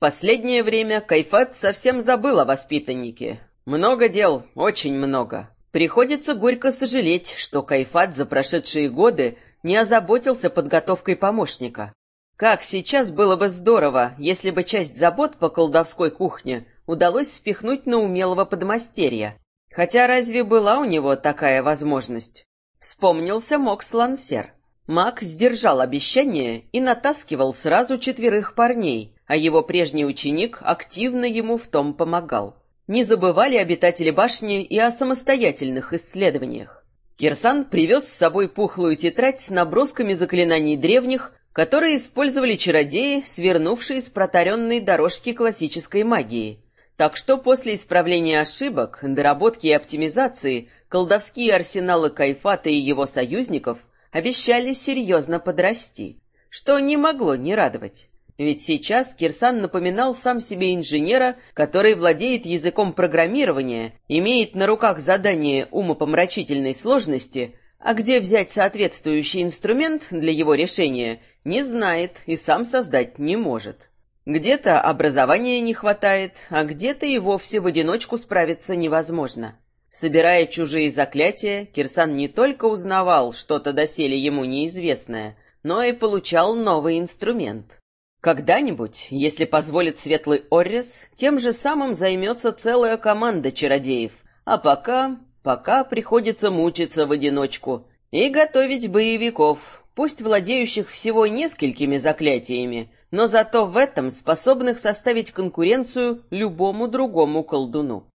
Последнее время Кайфат совсем забыл о воспитаннике. Много дел, очень много. Приходится горько сожалеть, что Кайфат за прошедшие годы не озаботился подготовкой помощника. Как сейчас было бы здорово, если бы часть забот по колдовской кухне удалось спихнуть на умелого подмастерья. Хотя разве была у него такая возможность? Вспомнился Мокс Лансер. Маг сдержал обещание и натаскивал сразу четверых парней, а его прежний ученик активно ему в том помогал. Не забывали обитатели башни и о самостоятельных исследованиях. Кирсан привез с собой пухлую тетрадь с набросками заклинаний древних, которые использовали чародеи, свернувшие с протаренной дорожки классической магии. Так что после исправления ошибок, доработки и оптимизации колдовские арсеналы Кайфата и его союзников обещали серьезно подрасти, что не могло не радовать. Ведь сейчас Кирсан напоминал сам себе инженера, который владеет языком программирования, имеет на руках задание умопомрачительной сложности, а где взять соответствующий инструмент для его решения, не знает и сам создать не может. Где-то образования не хватает, а где-то и вовсе в одиночку справиться невозможно. Собирая чужие заклятия, Кирсан не только узнавал что-то доселе ему неизвестное, но и получал новый инструмент. Когда-нибудь, если позволит Светлый Оррес, тем же самым займется целая команда чародеев. А пока... пока приходится мучиться в одиночку и готовить боевиков, пусть владеющих всего несколькими заклятиями, но зато в этом способных составить конкуренцию любому другому колдуну.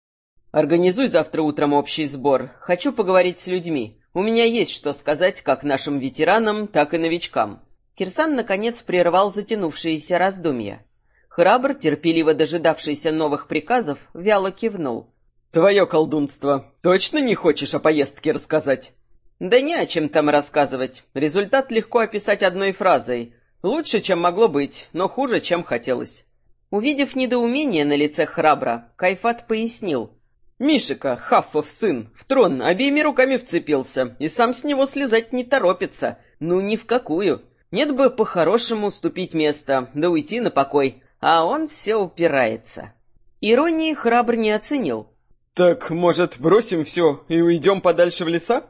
Организуй завтра утром общий сбор. Хочу поговорить с людьми. У меня есть что сказать как нашим ветеранам, так и новичкам. Кирсан, наконец, прервал затянувшиеся раздумья. Храбр, терпеливо дожидавшийся новых приказов, вяло кивнул. «Твое колдунство. Точно не хочешь о поездке рассказать?» «Да не о чем там рассказывать. Результат легко описать одной фразой. Лучше, чем могло быть, но хуже, чем хотелось». Увидев недоумение на лице храбра, Кайфат пояснил. «Мишика, Хаффов сын, в трон обеими руками вцепился, и сам с него слезать не торопится. Ну, ни в какую. Нет бы по-хорошему уступить место, да уйти на покой, а он все упирается. Иронии храбр не оценил. «Так, может, бросим все и уйдем подальше в леса?»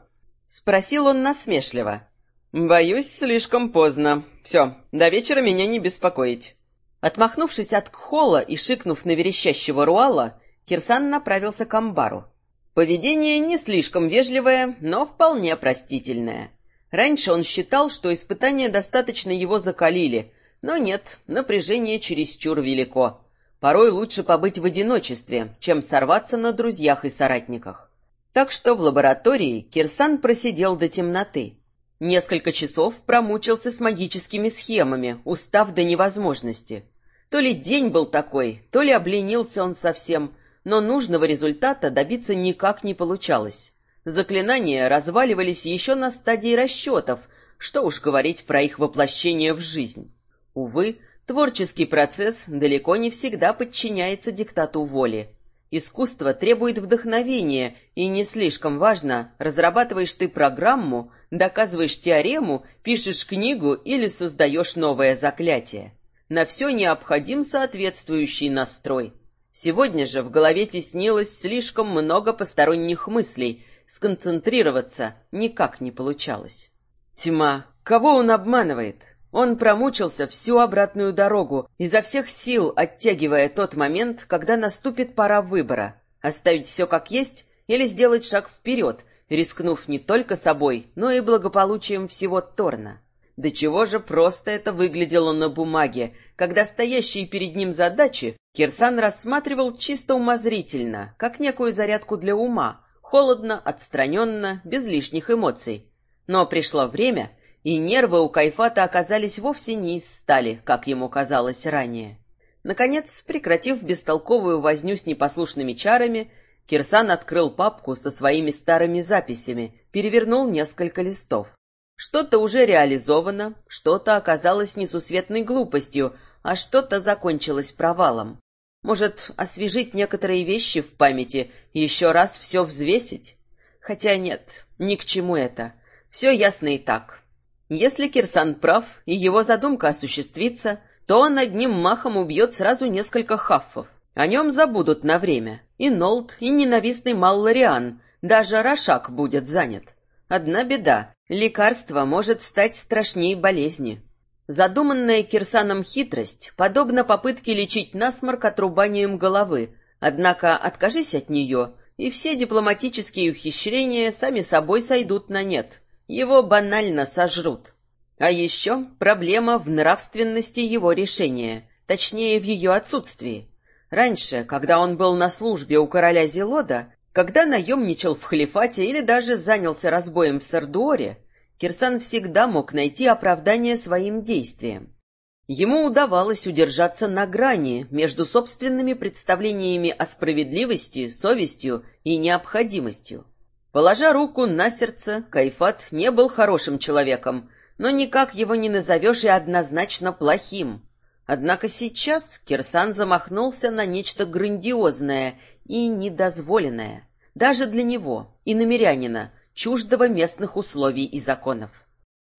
Спросил он насмешливо. «Боюсь, слишком поздно. Все, до вечера меня не беспокоить». Отмахнувшись от кхола и шикнув на верещащего руала, Кирсан направился к амбару. Поведение не слишком вежливое, но вполне простительное. Раньше он считал, что испытания достаточно его закалили, но нет, напряжение чересчур велико. Порой лучше побыть в одиночестве, чем сорваться на друзьях и соратниках. Так что в лаборатории Кирсан просидел до темноты. Несколько часов промучился с магическими схемами, устав до невозможности. То ли день был такой, то ли обленился он совсем, но нужного результата добиться никак не получалось. Заклинания разваливались еще на стадии расчетов, что уж говорить про их воплощение в жизнь. Увы, творческий процесс далеко не всегда подчиняется диктату воли. Искусство требует вдохновения, и не слишком важно, разрабатываешь ты программу, доказываешь теорему, пишешь книгу или создаешь новое заклятие. На все необходим соответствующий настрой. Сегодня же в голове теснилось слишком много посторонних мыслей, сконцентрироваться никак не получалось. Тьма. Кого он обманывает? Он промучился всю обратную дорогу, изо всех сил оттягивая тот момент, когда наступит пора выбора. Оставить все как есть или сделать шаг вперед, рискнув не только собой, но и благополучием всего Торна. До чего же просто это выглядело на бумаге, когда стоящие перед ним задачи Кирсан рассматривал чисто умозрительно, как некую зарядку для ума, холодно, отстраненно, без лишних эмоций. Но пришло время, и нервы у Кайфата оказались вовсе не из стали, как ему казалось ранее. Наконец, прекратив бестолковую возню с непослушными чарами, Кирсан открыл папку со своими старыми записями, перевернул несколько листов. Что-то уже реализовано, что-то оказалось несусветной глупостью, а что-то закончилось провалом. Может, освежить некоторые вещи в памяти, еще раз все взвесить? Хотя нет, ни к чему это. Все ясно и так. Если Кирсан прав, и его задумка осуществится, то он одним махом убьет сразу несколько хаффов. О нем забудут на время. И Нолт, и ненавистный Маллариан, даже Рошак будет занят. Одна беда — лекарство может стать страшнее болезни. Задуманная Кирсаном хитрость подобна попытке лечить насморк отрубанием головы, однако откажись от нее, и все дипломатические ухищрения сами собой сойдут на нет. Его банально сожрут. А еще проблема в нравственности его решения, точнее, в ее отсутствии. Раньше, когда он был на службе у короля Зелода, когда наемничал в халифате или даже занялся разбоем в Сардуоре, Кирсан всегда мог найти оправдание своим действиям. Ему удавалось удержаться на грани между собственными представлениями о справедливости, совестью и необходимостью. Положа руку на сердце, Кайфат не был хорошим человеком, но никак его не назовешь и однозначно плохим. Однако сейчас Кирсан замахнулся на нечто грандиозное и недозволенное, даже для него, и намерянина, чуждого местных условий и законов.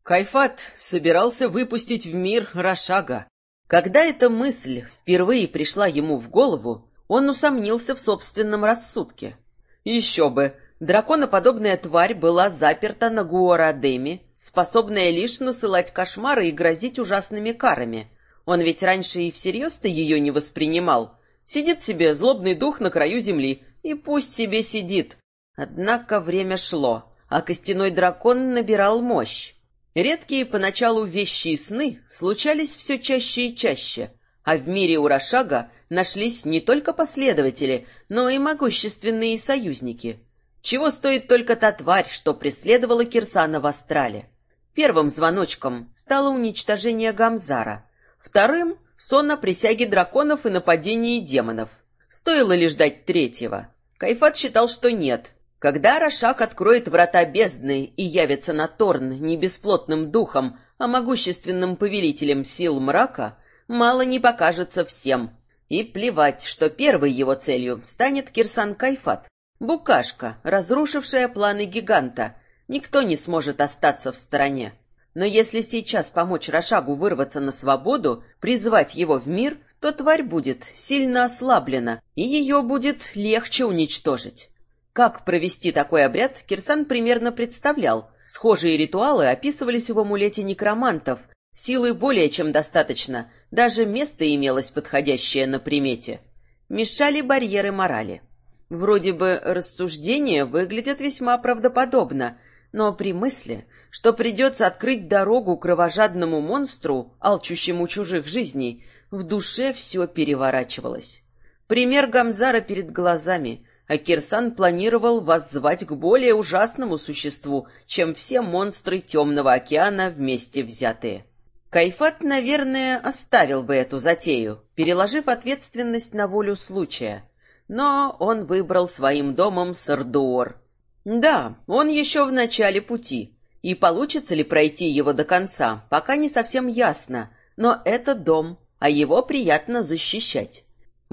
Кайфат собирался выпустить в мир Рошага. Когда эта мысль впервые пришла ему в голову, он усомнился в собственном рассудке. Еще бы, драконоподобная тварь была заперта на Гуарадеме, способная лишь насылать кошмары и грозить ужасными карами — он ведь раньше и всерьез-то ее не воспринимал. Сидит себе злобный дух на краю земли, и пусть себе сидит. Однако время шло, а костяной дракон набирал мощь. Редкие поначалу вещи и сны случались все чаще и чаще, а в мире Урашага нашлись не только последователи, но и могущественные союзники. Чего стоит только та тварь, что преследовала Кирсана в Астрале. Первым звоночком стало уничтожение Гамзара — Вторым — сон о присяге драконов и нападении демонов. Стоило ли ждать третьего? Кайфат считал, что нет. Когда Рашак откроет врата бездны и явится на Торн не бесплотным духом, а могущественным повелителем сил мрака, мало не покажется всем. И плевать, что первой его целью станет Кирсан Кайфат. Букашка, разрушившая планы гиганта. Никто не сможет остаться в стороне. Но если сейчас помочь Рошагу вырваться на свободу, призвать его в мир, то тварь будет сильно ослаблена, и ее будет легче уничтожить. Как провести такой обряд, Кирсан примерно представлял. Схожие ритуалы описывались в амулете некромантов. Силы более чем достаточно, даже место имелось подходящее на примете. Мешали барьеры морали. Вроде бы рассуждения выглядят весьма правдоподобно, но при мысли, что придется открыть дорогу кровожадному монстру, алчущему чужих жизней, в душе все переворачивалось. Пример Гамзара перед глазами, а Кирсан планировал воззвать к более ужасному существу, чем все монстры Темного океана вместе взятые. Кайфат, наверное, оставил бы эту затею, переложив ответственность на волю случая. Но он выбрал своим домом Сардуор. Да, он еще в начале пути — и получится ли пройти его до конца, пока не совсем ясно, но это дом, а его приятно защищать.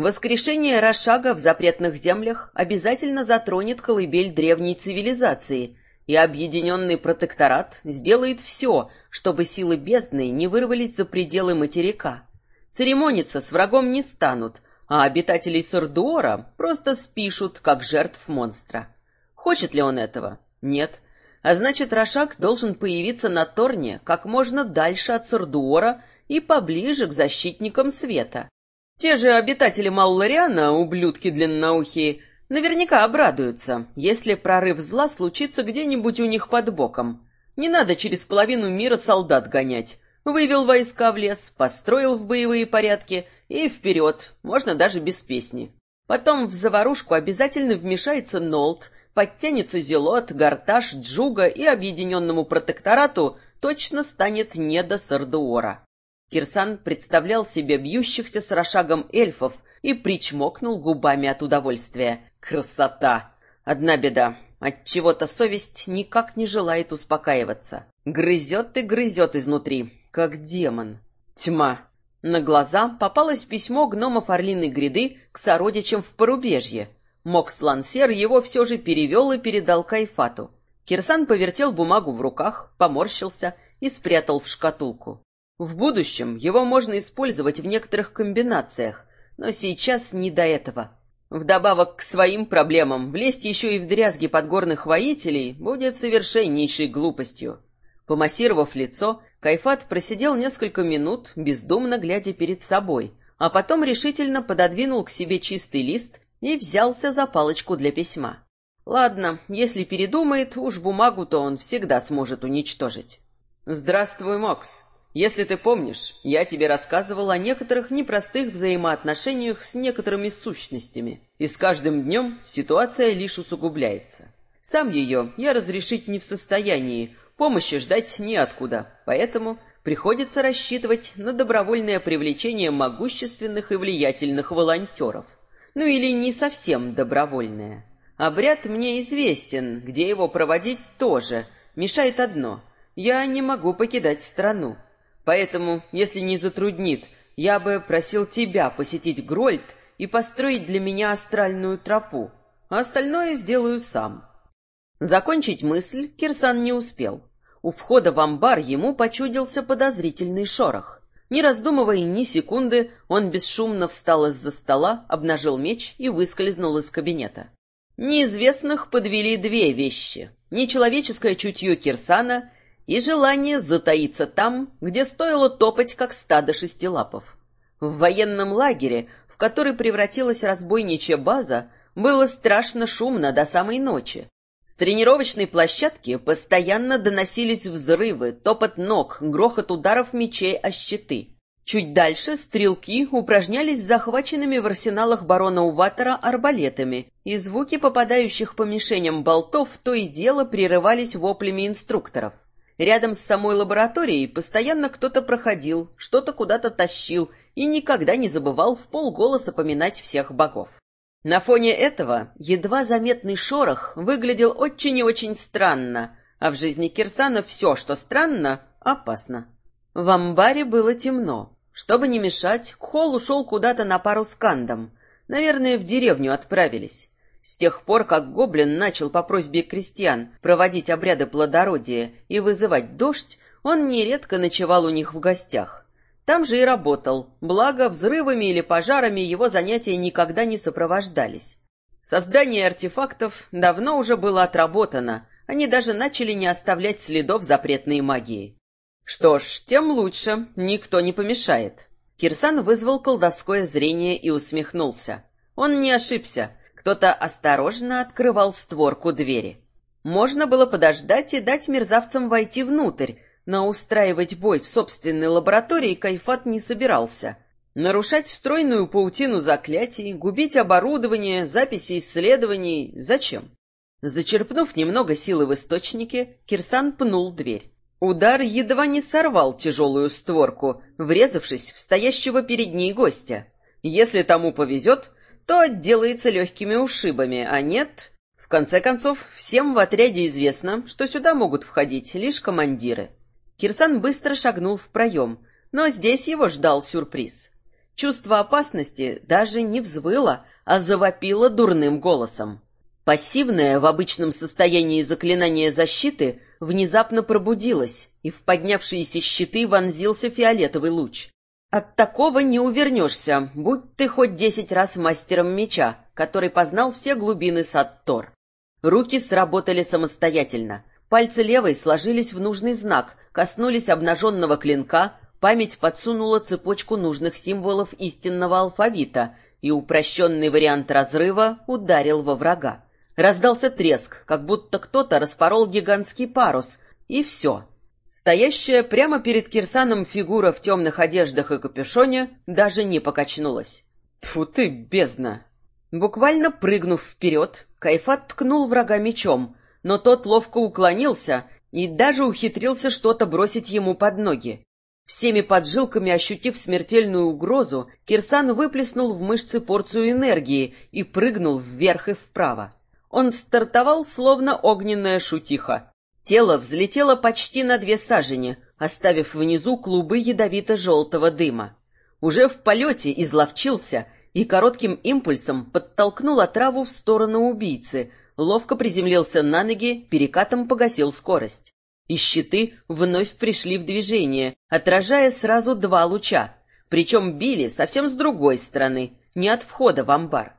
Воскрешение Рошага в запретных землях обязательно затронет колыбель древней цивилизации, и объединенный протекторат сделает все, чтобы силы бездны не вырвались за пределы материка. Церемониться с врагом не станут, а обитателей Сордуора просто спишут, как жертв монстра. Хочет ли он этого? Нет. А значит, Рошак должен появиться на Торне как можно дальше от Сордуора и поближе к защитникам света. Те же обитатели Маллариана, ублюдки длинноухие, наверняка обрадуются, если прорыв зла случится где-нибудь у них под боком. Не надо через половину мира солдат гонять. Вывел войска в лес, построил в боевые порядки и вперед, можно даже без песни. Потом в заварушку обязательно вмешается Нолт подтянется Зелот, Гарташ, Джуга и объединенному протекторату точно станет не до Сардуора. Кирсан представлял себе бьющихся с рошагом эльфов и причмокнул губами от удовольствия. Красота! Одна беда. От чего-то совесть никак не желает успокаиваться. Грызет и грызет изнутри, как демон. Тьма. На глаза попалось письмо гномов Орлиной гряды к сородичам в порубежье. Мокс Лансер его все же перевел и передал Кайфату. Кирсан повертел бумагу в руках, поморщился и спрятал в шкатулку. В будущем его можно использовать в некоторых комбинациях, но сейчас не до этого. Вдобавок к своим проблемам, влезть еще и в дрязги подгорных воителей будет совершеннейшей глупостью. Помассировав лицо, Кайфат просидел несколько минут, бездумно глядя перед собой, а потом решительно пододвинул к себе чистый лист и взялся за палочку для письма. Ладно, если передумает, уж бумагу-то он всегда сможет уничтожить. «Здравствуй, Мокс. Если ты помнишь, я тебе рассказывал о некоторых непростых взаимоотношениях с некоторыми сущностями, и с каждым днем ситуация лишь усугубляется. Сам ее я разрешить не в состоянии, помощи ждать неоткуда, поэтому приходится рассчитывать на добровольное привлечение могущественных и влиятельных волонтеров. Ну или не совсем добровольное. Обряд мне известен, где его проводить тоже. Мешает одно — я не могу покидать страну. Поэтому, если не затруднит, я бы просил тебя посетить Грольд и построить для меня астральную тропу, а остальное сделаю сам». Закончить мысль Кирсан не успел. У входа в амбар ему почудился подозрительный шорох. Не раздумывая ни секунды, он бесшумно встал из-за стола, обнажил меч и выскользнул из кабинета. Неизвестных подвели две вещи — нечеловеческое чутье Кирсана и желание затаиться там, где стоило топать, как стадо шестилапов. В военном лагере, в который превратилась разбойничья база, было страшно шумно до самой ночи. С тренировочной площадки постоянно доносились взрывы, топот ног, грохот ударов мечей о щиты. Чуть дальше стрелки упражнялись с захваченными в арсеналах барона Уватора арбалетами, и звуки попадающих по мишеням болтов то и дело прерывались воплями инструкторов. Рядом с самой лабораторией постоянно кто-то проходил, что-то куда-то тащил и никогда не забывал в полголоса поминать всех богов. На фоне этого едва заметный шорох выглядел очень и очень странно, а в жизни Кирсана все, что странно, опасно. В амбаре было темно. Чтобы не мешать, Кхол ушел куда-то на пару с Кандом. Наверное, в деревню отправились. С тех пор, как гоблин начал по просьбе крестьян проводить обряды плодородия и вызывать дождь, он нередко ночевал у них в гостях. Там же и работал, благо взрывами или пожарами его занятия никогда не сопровождались. Создание артефактов давно уже было отработано, они даже начали не оставлять следов запретной магии. Что ж, тем лучше, никто не помешает. Кирсан вызвал колдовское зрение и усмехнулся. Он не ошибся. Кто-то осторожно открывал створку двери. Можно было подождать и дать мерзавцам войти внутрь, но устраивать бой в собственной лаборатории Кайфат не собирался. Нарушать стройную паутину заклятий, губить оборудование, записи исследований — зачем? Зачерпнув немного силы в источнике, Кирсан пнул дверь. Удар едва не сорвал тяжелую створку, врезавшись в стоящего перед ней гостя. Если тому повезет, то отделается легкими ушибами, а нет... В конце концов, всем в отряде известно, что сюда могут входить лишь командиры. Кирсан быстро шагнул в проем, но здесь его ждал сюрприз. Чувство опасности даже не взвыло, а завопило дурным голосом. Пассивное в обычном состоянии заклинание защиты — внезапно пробудилась, и в поднявшиеся щиты вонзился фиолетовый луч. От такого не увернешься, будь ты хоть десять раз мастером меча, который познал все глубины Саттор. Руки сработали самостоятельно. Пальцы левой сложились в нужный знак, коснулись обнаженного клинка, память подсунула цепочку нужных символов истинного алфавита, и упрощенный вариант разрыва ударил во врага. Раздался треск, как будто кто-то распорол гигантский парус, и все. Стоящая прямо перед Кирсаном фигура в темных одеждах и капюшоне даже не покачнулась. Фу ты, бездна! Буквально прыгнув вперед, Кайфат ткнул врага мечом, но тот ловко уклонился и даже ухитрился что-то бросить ему под ноги. Всеми поджилками ощутив смертельную угрозу, Кирсан выплеснул в мышцы порцию энергии и прыгнул вверх и вправо. Он стартовал, словно огненная шутиха. Тело взлетело почти на две сажени, оставив внизу клубы ядовито-желтого дыма. Уже в полете изловчился и коротким импульсом подтолкнул отраву в сторону убийцы, ловко приземлился на ноги, перекатом погасил скорость. и щиты вновь пришли в движение, отражая сразу два луча, причем били совсем с другой стороны, не от входа в амбар.